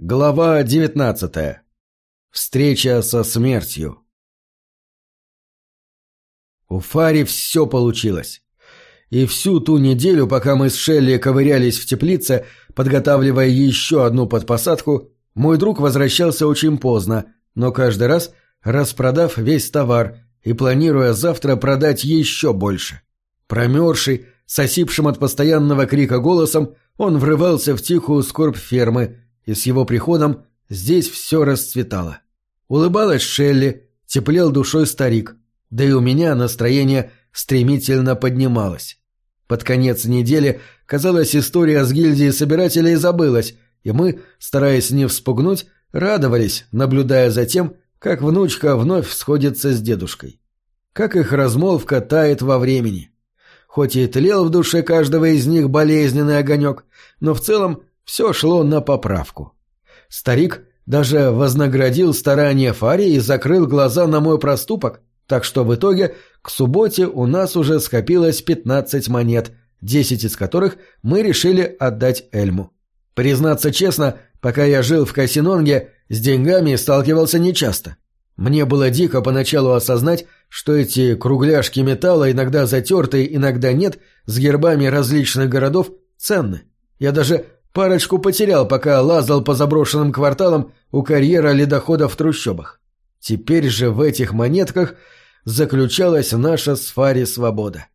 Глава 19. Встреча со смертью. У Фари все получилось. И всю ту неделю, пока мы с Шелли ковырялись в теплице, подготавливая еще одну подпосадку, мой друг возвращался очень поздно, но каждый раз распродав весь товар и планируя завтра продать еще больше. Промерзший, с осипшим от постоянного крика голосом, он врывался в тихую скорбь фермы – и с его приходом здесь все расцветало. Улыбалась Шелли, теплел душой старик, да и у меня настроение стремительно поднималось. Под конец недели, казалось, история с гильдией собирателей забылась, и мы, стараясь не вспугнуть, радовались, наблюдая за тем, как внучка вновь сходится с дедушкой. Как их размолвка тает во времени. Хоть и тлел в душе каждого из них болезненный огонек, но в целом все шло на поправку. Старик даже вознаградил старания Фари и закрыл глаза на мой проступок, так что в итоге к субботе у нас уже скопилось 15 монет, 10 из которых мы решили отдать Эльму. Признаться честно, пока я жил в Касинонге, с деньгами сталкивался нечасто. Мне было дико поначалу осознать, что эти кругляшки металла, иногда затертые, иногда нет, с гербами различных городов, ценны. Я даже Парочку потерял, пока лазал по заброшенным кварталам у карьера ледохода в трущобах. Теперь же в этих монетках заключалась наша с Фари свобода.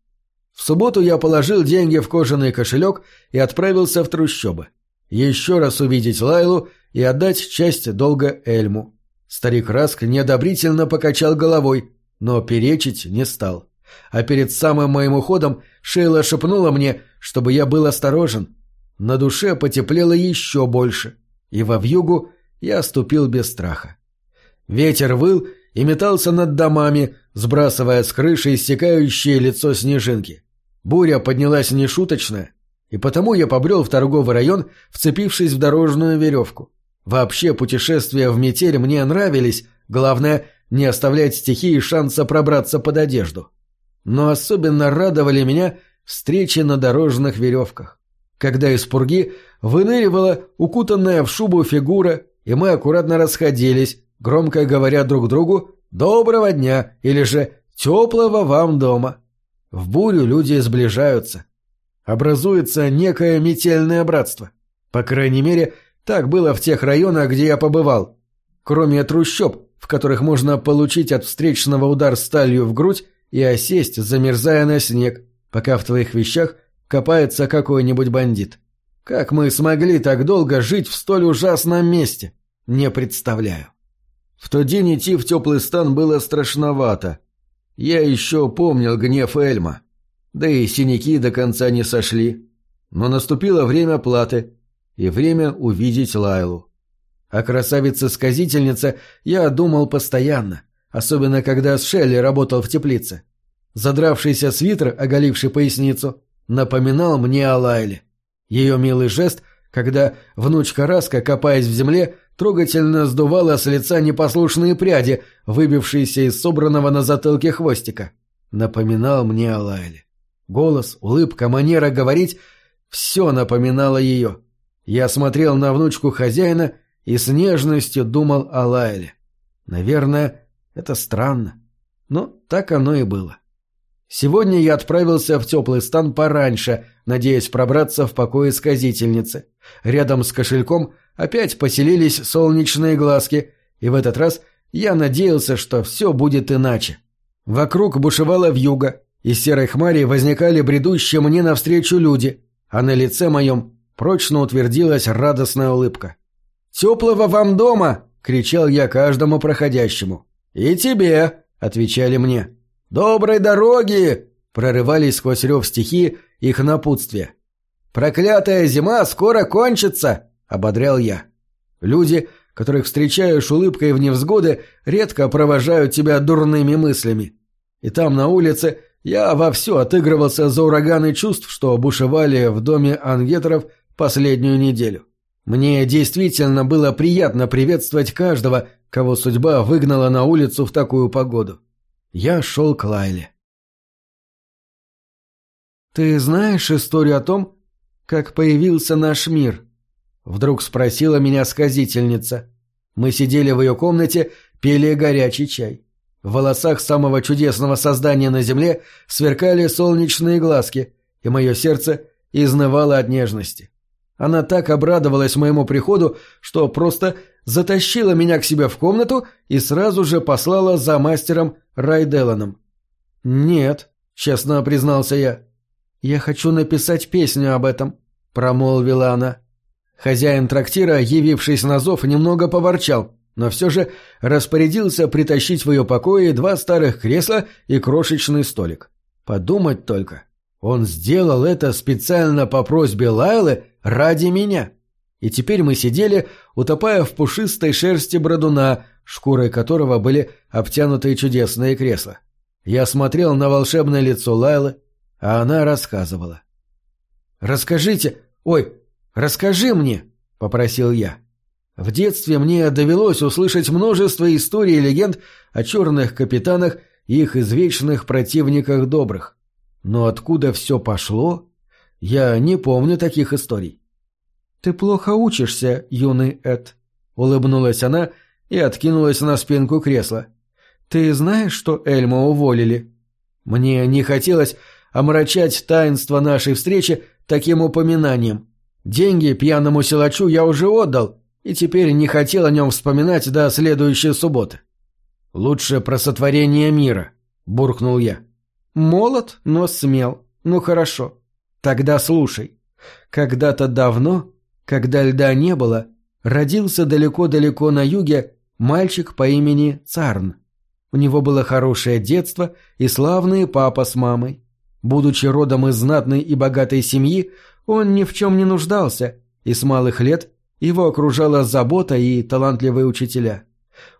В субботу я положил деньги в кожаный кошелек и отправился в трущобы. Еще раз увидеть Лайлу и отдать часть долга Эльму. Старик Раск неодобрительно покачал головой, но перечить не стал. А перед самым моим уходом Шейла шепнула мне, чтобы я был осторожен, на душе потеплело еще больше, и во вьюгу я ступил без страха. Ветер выл и метался над домами, сбрасывая с крыши иссякающее лицо снежинки. Буря поднялась нешуточная, и потому я побрел в торговый район, вцепившись в дорожную веревку. Вообще путешествия в метель мне нравились, главное — не оставлять стихии шанса пробраться под одежду. Но особенно радовали меня встречи на дорожных веревках когда из пурги выныривала укутанная в шубу фигура, и мы аккуратно расходились, громко говоря друг другу «доброго дня» или же «теплого вам дома». В бурю люди сближаются. Образуется некое метельное братство. По крайней мере, так было в тех районах, где я побывал. Кроме трущоб, в которых можно получить от встречного удар сталью в грудь и осесть, замерзая на снег, пока в твоих вещах копается какой-нибудь бандит. Как мы смогли так долго жить в столь ужасном месте? Не представляю. В тот день идти в теплый стан было страшновато. Я еще помнил гнев Эльма. Да и синяки до конца не сошли. Но наступило время платы и время увидеть Лайлу. О красавице-сказительнице я думал постоянно, особенно когда с Шелли работал в теплице. Задравшийся свитер, оголивший поясницу, напоминал мне о Лайле. Ее милый жест, когда внучка Раска, копаясь в земле, трогательно сдувала с лица непослушные пряди, выбившиеся из собранного на затылке хвостика, напоминал мне о Лайле. Голос, улыбка, манера говорить — все напоминало ее. Я смотрел на внучку хозяина и с нежностью думал о Лайле. Наверное, это странно, но так оно и было. Сегодня я отправился в теплый стан пораньше, надеясь пробраться в покое сказительницы. Рядом с кошельком опять поселились солнечные глазки, и в этот раз я надеялся, что все будет иначе. Вокруг бушевала вьюга, из серой хмари возникали бредущие мне навстречу люди, а на лице моем прочно утвердилась радостная улыбка. «Теплого вам дома!» — кричал я каждому проходящему. «И тебе!» — отвечали мне. «Доброй дороги!» — прорывались сквозь рев стихи их напутствия. «Проклятая зима скоро кончится!» — ободрял я. Люди, которых встречаешь улыбкой в невзгоды, редко провожают тебя дурными мыслями. И там, на улице, я вовсю отыгрывался за ураганы чувств, что бушевали в доме ангетеров последнюю неделю. Мне действительно было приятно приветствовать каждого, кого судьба выгнала на улицу в такую погоду. Я шел к Лайле. «Ты знаешь историю о том, как появился наш мир?» Вдруг спросила меня сказительница. Мы сидели в ее комнате, пили горячий чай. В волосах самого чудесного создания на земле сверкали солнечные глазки, и мое сердце изнывало от нежности. Она так обрадовалась моему приходу, что просто затащила меня к себе в комнату и сразу же послала за мастером Райделаном. «Нет», — честно признался я. «Я хочу написать песню об этом», — промолвила она. Хозяин трактира, явившись на зов, немного поворчал, но все же распорядился притащить в ее покое два старых кресла и крошечный столик. Подумать только. Он сделал это специально по просьбе Лайлы ради меня. И теперь мы сидели, утопая в пушистой шерсти бродуна, шкурой которого были обтянутые чудесные кресла. Я смотрел на волшебное лицо Лайлы, а она рассказывала. «Расскажите... Ой, расскажи мне!» — попросил я. В детстве мне довелось услышать множество историй и легенд о черных капитанах и их извечных противниках добрых. Но откуда все пошло, я не помню таких историй. «Ты плохо учишься, юный Эд», — улыбнулась она и откинулась на спинку кресла. «Ты знаешь, что Эльма уволили?» Мне не хотелось омрачать таинство нашей встречи таким упоминанием. Деньги пьяному силачу я уже отдал, и теперь не хотел о нем вспоминать до следующей субботы. «Лучше про сотворение мира», — буркнул я. «Молод, но смел. Ну хорошо. Тогда слушай. Когда-то давно, когда льда не было, родился далеко-далеко на юге мальчик по имени Царн. У него было хорошее детство и славный папа с мамой. Будучи родом из знатной и богатой семьи, он ни в чем не нуждался, и с малых лет его окружала забота и талантливые учителя.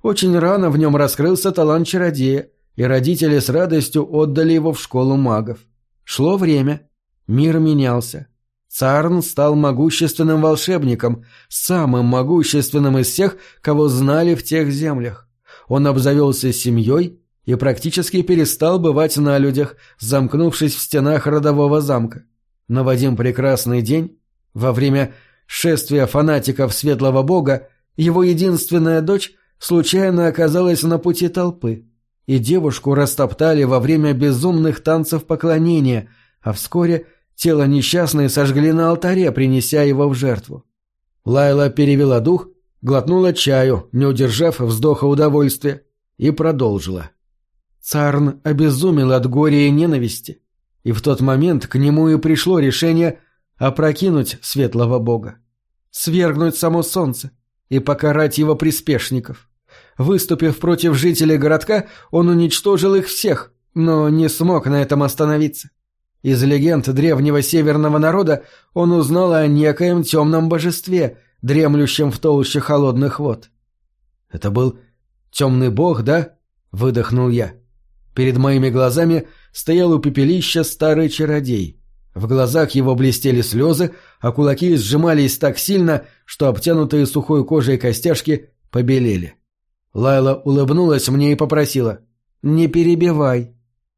Очень рано в нем раскрылся талант чародея, и родители с радостью отдали его в школу магов. Шло время, мир менялся. Царн стал могущественным волшебником, самым могущественным из всех, кого знали в тех землях он обзавелся семьей и практически перестал бывать на людях, замкнувшись в стенах родового замка. Но в один прекрасный день, во время шествия фанатиков Светлого Бога, его единственная дочь случайно оказалась на пути толпы, и девушку растоптали во время безумных танцев поклонения, а вскоре тело несчастной сожгли на алтаре, принеся его в жертву. Лайла перевела дух глотнула чаю, не удержав вздоха удовольствия, и продолжила. Царн обезумел от горя и ненависти, и в тот момент к нему и пришло решение опрокинуть светлого бога, свергнуть само солнце и покарать его приспешников. Выступив против жителей городка, он уничтожил их всех, но не смог на этом остановиться. Из легенд древнего северного народа он узнал о некоем темном божестве, дремлющим в толще холодных вод. «Это был темный бог, да?» — выдохнул я. Перед моими глазами стоял у пепелища старый чародей. В глазах его блестели слезы, а кулаки сжимались так сильно, что обтянутые сухой кожей костяшки побелели. Лайла улыбнулась мне и попросила «Не перебивай».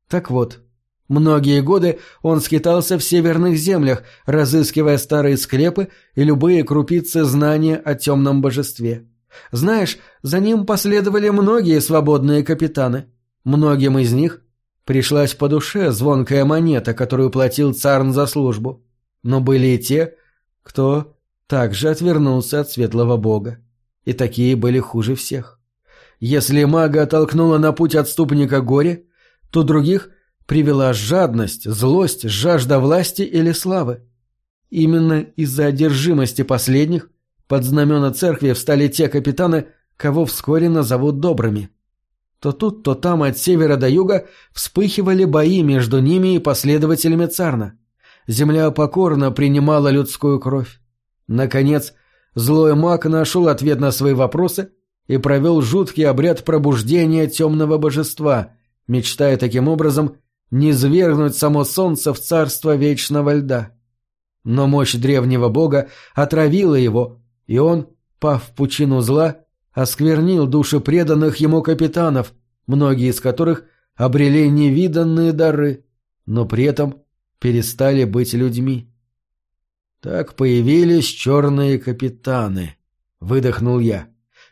Так вот, Многие годы он скитался в северных землях, разыскивая старые склепы и любые крупицы знания о темном божестве. Знаешь, за ним последовали многие свободные капитаны. Многим из них пришлась по душе звонкая монета, которую платил Царн за службу. Но были и те, кто также отвернулся от светлого бога. И такие были хуже всех. Если мага оттолкнула на путь отступника горе, то других привела жадность, злость, жажда власти или славы. Именно из-за одержимости последних под знамена церкви встали те капитаны, кого вскоре назовут добрыми. То тут, то там от севера до юга вспыхивали бои между ними и последователями царна. Земля покорно принимала людскую кровь. Наконец, злой маг нашел ответ на свои вопросы и провел жуткий обряд пробуждения темного божества, мечтая таким образом не свергнуть само солнце в царство вечного льда. Но мощь древнего бога отравила его, и он, пав в пучину зла, осквернил души преданных ему капитанов, многие из которых обрели невиданные дары, но при этом перестали быть людьми. Так появились черные капитаны. Выдохнул я.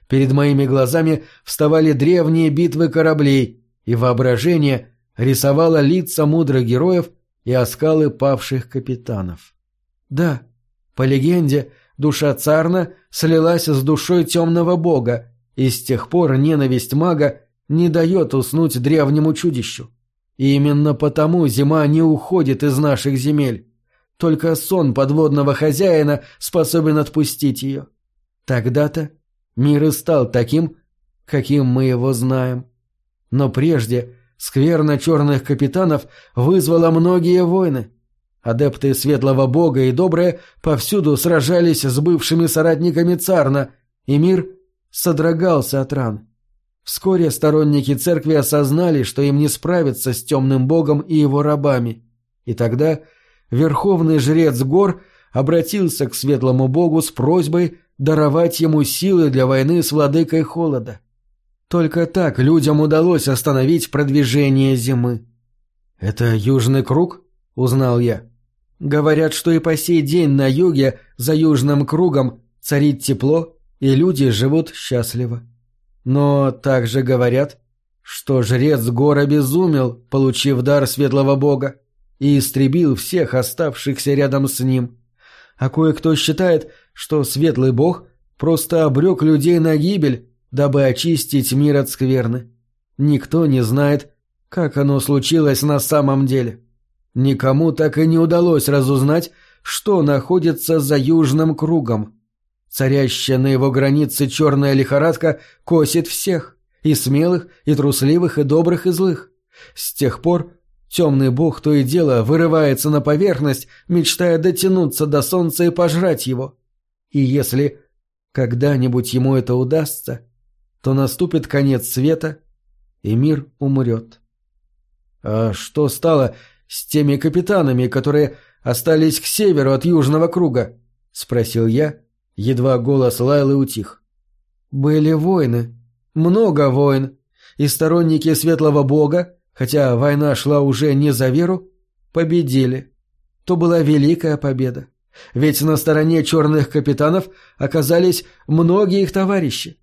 Перед моими глазами вставали древние битвы кораблей, и воображение рисовало лица мудрых героев и оскалы павших капитанов. Да, по легенде, душа Царна слилась с душой темного бога, и с тех пор ненависть мага не дает уснуть древнему чудищу. И именно потому зима не уходит из наших земель. Только сон подводного хозяина способен отпустить ее. Тогда-то мир и стал таким, каким мы его знаем. Но прежде скверна черных капитанов вызвала многие войны. Адепты светлого бога и добрые повсюду сражались с бывшими соратниками Царна, и мир содрогался от ран. Вскоре сторонники церкви осознали, что им не справиться с темным богом и его рабами. И тогда верховный жрец гор обратился к светлому богу с просьбой даровать ему силы для войны с владыкой холода. Только так людям удалось остановить продвижение зимы. «Это Южный круг?» — узнал я. «Говорят, что и по сей день на юге, за Южным кругом, царит тепло, и люди живут счастливо». Но также говорят, что жрец гор обезумел, получив дар светлого бога, и истребил всех оставшихся рядом с ним. А кое-кто считает, что светлый бог просто обрек людей на гибель, дабы очистить мир от скверны. Никто не знает, как оно случилось на самом деле. Никому так и не удалось разузнать, что находится за южным кругом. Царящая на его границе черная лихорадка косит всех, и смелых, и трусливых, и добрых, и злых. С тех пор темный бог то и дело вырывается на поверхность, мечтая дотянуться до солнца и пожрать его. И если когда-нибудь ему это удастся, то наступит конец света, и мир умрет. А что стало с теми капитанами, которые остались к северу от Южного круга? — спросил я, Едва голос Лайлы утих. Были войны. Много войн. И сторонники Светлого Бога, хотя война шла уже не за веру, победили. То была великая победа. Ведь на стороне черных капитанов оказались многие их товарищи.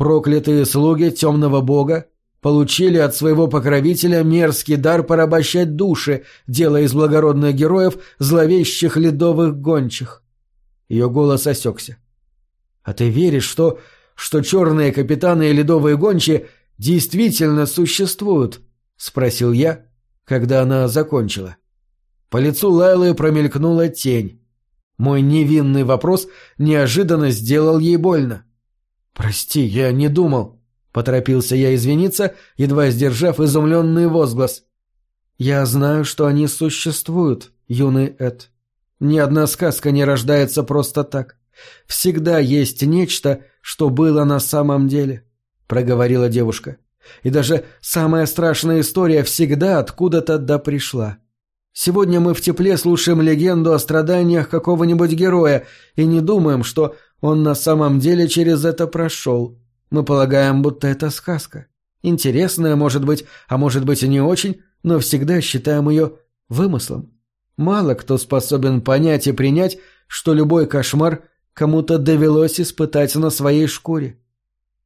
Проклятые слуги темного бога получили от своего покровителя мерзкий дар порабощать души, делая из благородных героев зловещих ледовых гончих. Ее голос осекся. «А ты веришь, что... что черные капитаны и ледовые гончие действительно существуют?» — спросил я, когда она закончила. По лицу Лайлы промелькнула тень. Мой невинный вопрос неожиданно сделал ей больно. «Прости, я не думал», — поторопился я извиниться, едва сдержав изумленный возглас. «Я знаю, что они существуют, юный Эд. Ни одна сказка не рождается просто так. Всегда есть нечто, что было на самом деле, проговорила девушка. И даже самая страшная история всегда откуда-то да пришла. Сегодня мы в тепле слушаем легенду о страданиях какого-нибудь героя и не думаем, что он на самом деле через это прошел. Мы полагаем, будто это сказка. Интересная, может быть, а может быть и не очень, но всегда считаем ее вымыслом. Мало кто способен понять и принять, что любой кошмар кому-то довелось испытать на своей шкуре.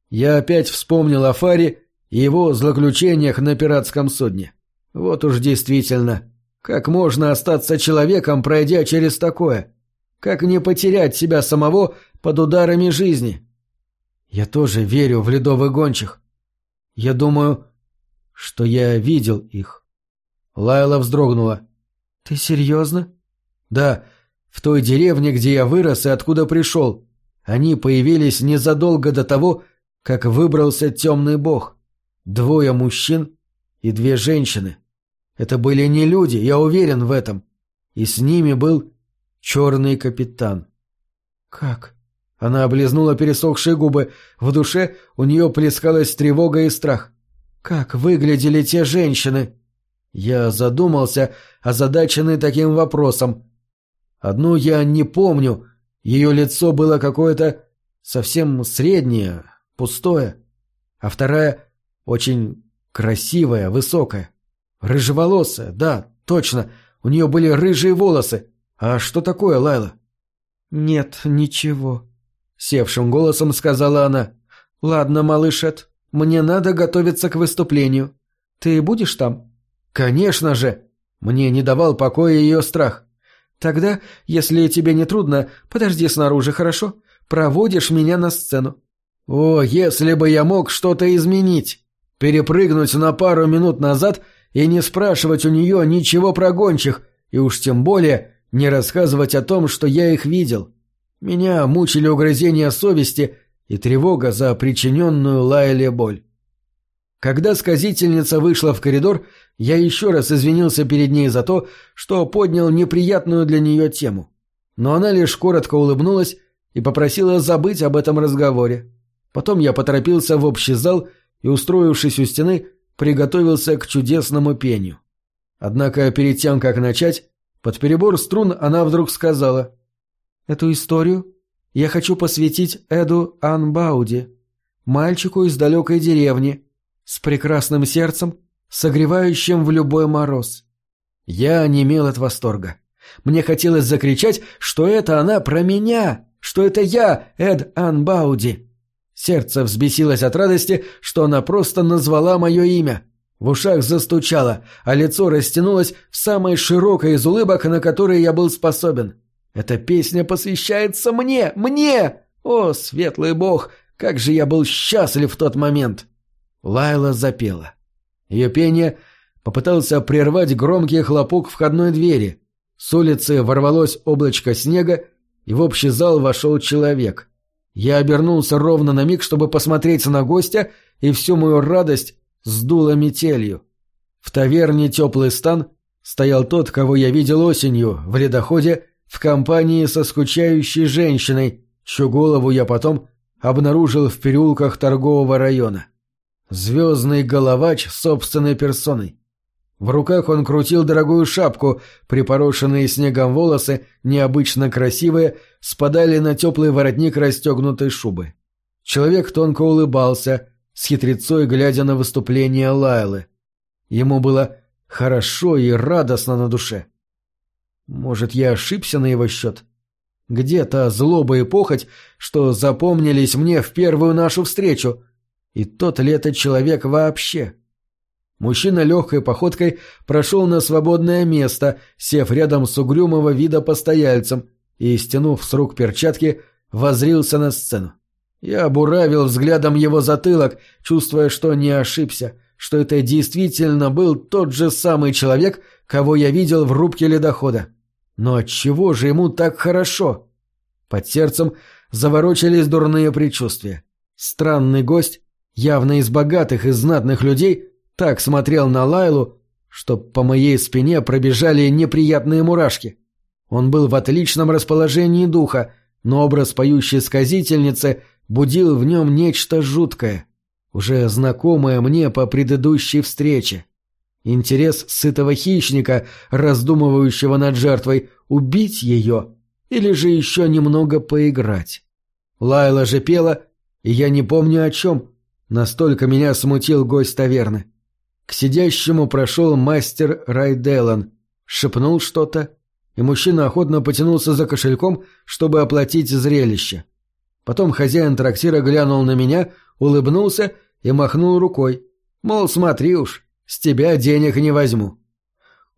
Я опять вспомнил о Фаре и его злоключениях на пиратском судне. Вот уж действительно, как можно остаться человеком, пройдя через такое? Как не потерять себя самого под ударами жизни? Я тоже верю в ледовых гончих. Я думаю, что я видел их. Лайла вздрогнула. «Ты серьезно?» «Да, в той деревне, где я вырос и откуда пришел. Они появились незадолго до того, как выбрался темный бог. Двое мужчин и две женщины. Это были не люди, я уверен в этом. И с ними был черный капитан». «Как?» Она облизнула пересохшие губы. В душе у нее плескалась тревога и страх. «Как выглядели те женщины?» Я задумался, озадаченный таким вопросом. Одну я не помню, ее лицо было какое-то совсем среднее, пустое, а вторая очень красивая, высокая, рыжеволосая, да, точно, у нее были рыжие волосы. А что такое, Лайла? «Нет, ничего», — севшим голосом сказала она. «Ладно, малыш Эд, мне надо готовиться к выступлению. Ты будешь там?» «Конечно же!» Мне не давал покоя ее страх. «Тогда, если тебе не трудно, подожди снаружи, хорошо? Проводишь меня на сцену». «О, если бы я мог что-то изменить! Перепрыгнуть на пару минут назад и не спрашивать у нее ничего про гончих, и уж тем более не рассказывать о том, что я их видел. Меня мучили угрызения совести и тревога за причиненную Лайле боль. Когда сказительница вышла в коридор, я еще раз извинился перед ней за то, что поднял неприятную для нее тему. Но она лишь коротко улыбнулась и попросила забыть об этом разговоре. Потом я поторопился в общий зал и, устроившись у стены, приготовился к чудесному пению. Однако перед тем, как начать, под перебор струн она вдруг сказала. «Эту историю я хочу посвятить Эду Анбауди, мальчику из далекой деревни, с прекрасным сердцем, согревающим в любой мороз». Я онемел от восторга. Мне хотелось закричать, что это она про меня, что это я, Эд Анбауди. Сердце взбесилось от радости, что она просто назвала мое имя. В ушах застучало, а лицо растянулось в самой широкой из улыбок, на которые я был способен. Эта песня посвящается мне, мне! О, светлый бог, как же я был счастлив в тот момент! Лайла запела. Ее пение попытался прервать громкий хлопок входной двери. С улицы ворвалось облачко снега, и в общий зал вошел человек. Я обернулся ровно на миг, чтобы посмотреть на гостя, и всю мою радость сдуло метелью. В таверне «Теплый стан» стоял тот, кого я видел осенью в ледоходе в компании со скучающей женщиной, чью голову я потом обнаружил в переулках торгового района. Звездный головач собственной персоной. В руках он крутил дорогую шапку, припорошенные снегом волосы, необычно красивые, спадали на теплый воротник расстегнутой шубы. Человек тонко улыбался, с хитрецой глядя на выступление Лайлы. Ему было хорошо и радостно на душе. Может, я ошибся на его счет? Где та злоба и похоть, что запомнились мне в первую нашу встречу? И тот ли это человек вообще? Мужчина легкой походкой прошел на свободное место, сев рядом с угрюмого вида постояльцем и, стянув с рук перчатки, возрился на сцену. Я буравил взглядом его затылок, чувствуя, что не ошибся, что это действительно был тот же самый человек, кого я видел в рубке ледохода. Но отчего же ему так хорошо? Под сердцем заворочились дурные предчувствия. Странный гость, явно из богатых и знатных людей, так смотрел на Лайлу, что по моей спине пробежали неприятные мурашки. Он был в отличном расположении духа, но образ поющей сказительницы — будил в нем нечто жуткое, уже знакомое мне по предыдущей встрече. Интерес сытого хищника, раздумывающего над жертвой, убить ее или же еще немного поиграть. Лайла же пела, и я не помню о чем, настолько меня смутил гость таверны. К сидящему прошел мастер Райделан, шепнул что-то, и мужчина охотно потянулся за кошельком, чтобы оплатить зрелище. Потом хозяин трактира глянул на меня, улыбнулся и махнул рукой. Мол, смотри уж, с тебя денег не возьму.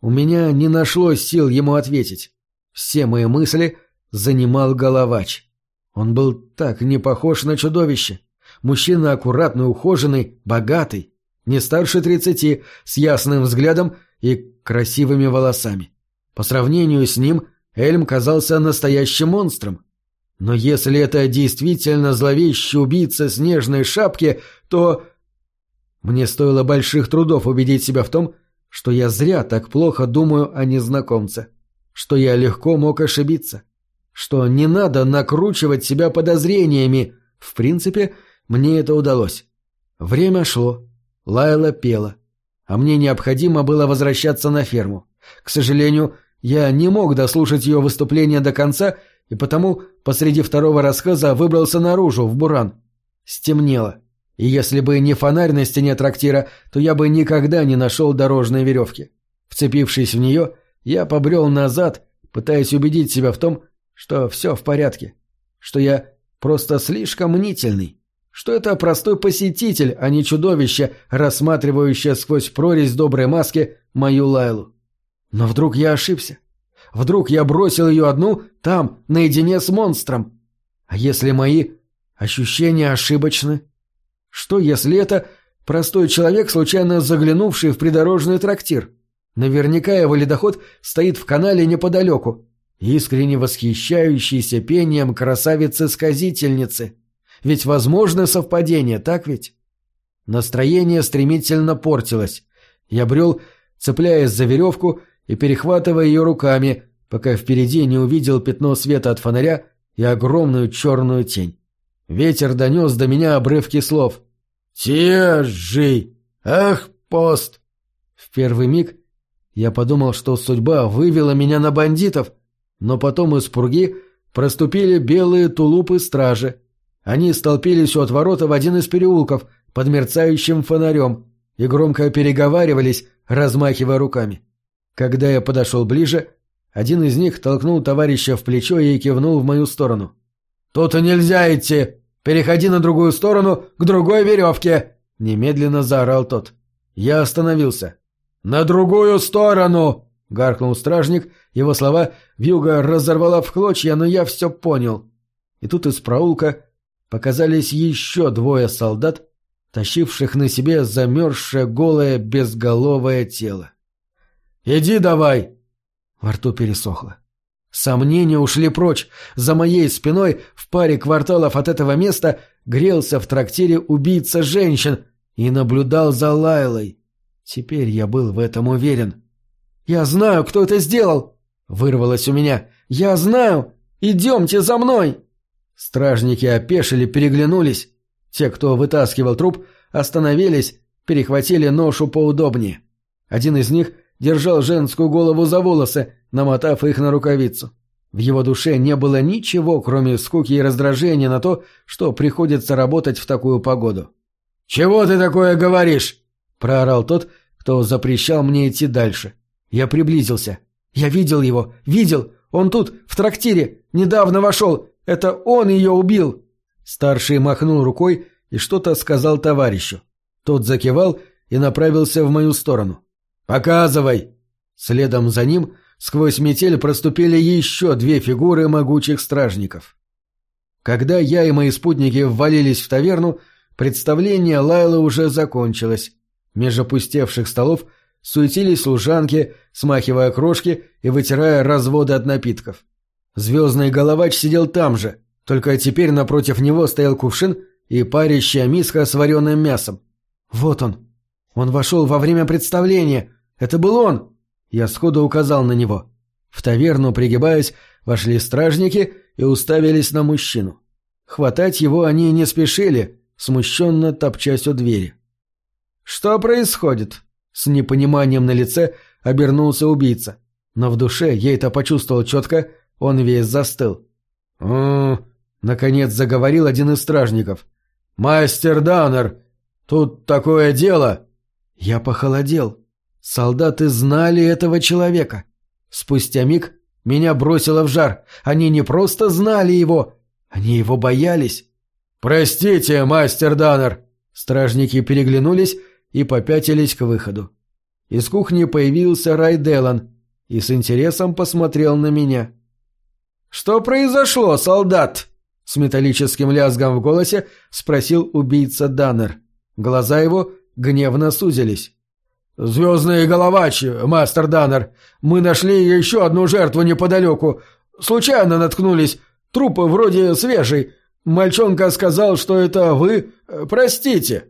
У меня не нашлось сил ему ответить. Все мои мысли занимал головач. Он был так не похож на чудовище. Мужчина аккуратный, ухоженный, богатый, не старше тридцати, с ясным взглядом и красивыми волосами. По сравнению с ним Эльм казался настоящим монстром. Но если это действительно зловещий убийца снежной шапки, то... Мне стоило больших трудов убедить себя в том, что я зря так плохо думаю о незнакомце, что я легко мог ошибиться, что не надо накручивать себя подозрениями. В принципе, мне это удалось. Время шло. Лайла пела. А мне необходимо было возвращаться на ферму. К сожалению, я не мог дослушать ее выступление до конца и потому посреди второго рассказа выбрался наружу, в буран. Стемнело. И если бы не фонарь на стене трактира, то я бы никогда не нашел дорожной веревки. Вцепившись в нее, я побрел назад, пытаясь убедить себя в том, что все в порядке, что я просто слишком мнительный, что это простой посетитель, а не чудовище, рассматривающее сквозь прорезь доброй маски мою Лайлу. Но вдруг я ошибся. Вдруг я бросил ее одну там, наедине с монстром. А если мои ощущения ошибочны? Что, если это простой человек, случайно заглянувший в придорожный трактир? Наверняка его ледоход стоит в канале неподалеку, искренне восхищающийся пением красавицы-сказительницы. Ведь возможно совпадение, так ведь? Настроение стремительно портилось. Я брел, цепляясь за веревку и перехватывая ее руками, пока впереди не увидел пятно света от фонаря и огромную черную тень. Ветер донес до меня обрывки слов. «Тежи! Ах, пост!» В первый миг я подумал, что судьба вывела меня на бандитов, но потом из пурги проступили белые тулупы стражи. Они столпились у отворота в один из переулков под мерцающим фонарем и громко переговаривались, размахивая руками. Когда я подошел ближе, один из них толкнул товарища в плечо и кивнул в мою сторону. «Тут нельзя идти! Переходи на другую сторону, к другой веревке!» Немедленно заорал тот. Я остановился. «На другую сторону!» — гаркнул стражник. Его слова вьюга разорвала в клочья, но я все понял. И тут из проулка показались еще двое солдат, тащивших на себе замерзшее голое безголовое тело. «Иди давай!» Во рту пересохло. Сомнения ушли прочь. За моей спиной, в паре кварталов от этого места, грелся в трактире убийца женщин и наблюдал за Лайлой. Теперь я был в этом уверен. «Я знаю, кто это сделал!» — вырвалось у меня. «Я знаю! Идемте за мной!» Стражники опешили, переглянулись. Те, кто вытаскивал труп, остановились, перехватили ношу поудобнее. Один из них — держал женскую голову за волосы, намотав их на рукавицу. В его душе не было ничего, кроме скуки и раздражения на то, что приходится работать в такую погоду. «Чего ты такое говоришь?» — проорал тот, кто запрещал мне идти дальше. Я приблизился. «Я видел его! Видел! Он тут, в трактире! Недавно вошел! Это он ее убил!» Старший махнул рукой и что-то сказал товарищу. Тот закивал и направился в мою сторону. «Показывай!» Следом за ним сквозь метель проступили еще две фигуры могучих стражников. Когда я и мои спутники ввалились в таверну, представление Лайлы уже закончилось. Меж опустевших столов суетились служанки, смахивая крошки и вытирая разводы от напитков. Звездный головач сидел там же, только теперь напротив него стоял кувшин и парящая миска с вареным мясом. Вот он. Он вошел во время представления, это был он!» Я сходу указал на него. В таверну, пригибаясь, вошли стражники и уставились на мужчину. Хватать его они не спешили, смущенно топчась у двери. «Что происходит?» С непониманием на лице обернулся убийца. Но в душе, я это почувствовал четко, он весь застыл. «О, наконец заговорил один из стражников. «Мастер Даннер, тут такое дело!» Я похолодел. Солдаты знали этого человека. Спустя миг меня бросило в жар. Они не просто знали его, они его боялись. «Простите, мастер Даннер!» Стражники переглянулись и попятились к выходу. Из кухни появился Рай Делан и с интересом посмотрел на меня. «Что произошло, солдат?» С металлическим лязгом в голосе спросил убийца Даннер. Глаза его гневно сузились. «Звездные головачи, мастер Даннер. Мы нашли еще одну жертву неподалеку. Случайно наткнулись. Труп вроде свежий. Мальчонка сказал, что это вы. Простите».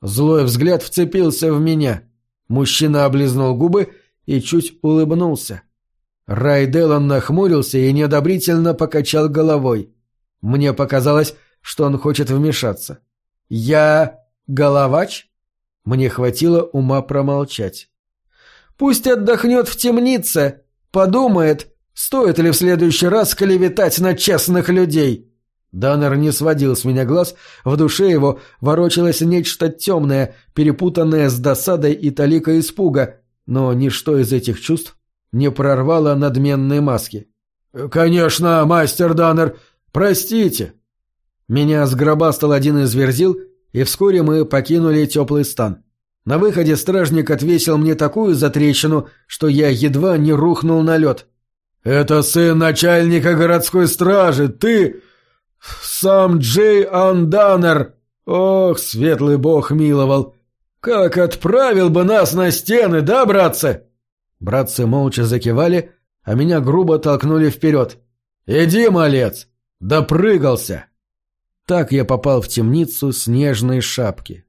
Злой взгляд вцепился в меня. Мужчина облизнул губы и чуть улыбнулся. Рай Делан нахмурился и неодобрительно покачал головой. Мне показалось, что он хочет вмешаться. «Я... головач?» Мне хватило ума промолчать. «Пусть отдохнет в темнице, подумает, стоит ли в следующий раз клеветать на честных людей». Даннер не сводил с меня глаз, в душе его ворочалось нечто темное, перепутанное с досадой и таликой испуга, но ничто из этих чувств не прорвало надменные маски. «Конечно, мастер Даннер, простите». Меня сгробастал один из верзил, и вскоре мы покинули теплый стан. На выходе стражник отвесил мне такую затрещину, что я едва не рухнул на лед. «Это сын начальника городской стражи, ты... сам Джей Анданер! Ох, светлый бог миловал! Как отправил бы нас на стены, да, братцы?» Братцы молча закивали, а меня грубо толкнули вперед. «Иди, малец! Допрыгался!» Так я попал в темницу снежной шапки.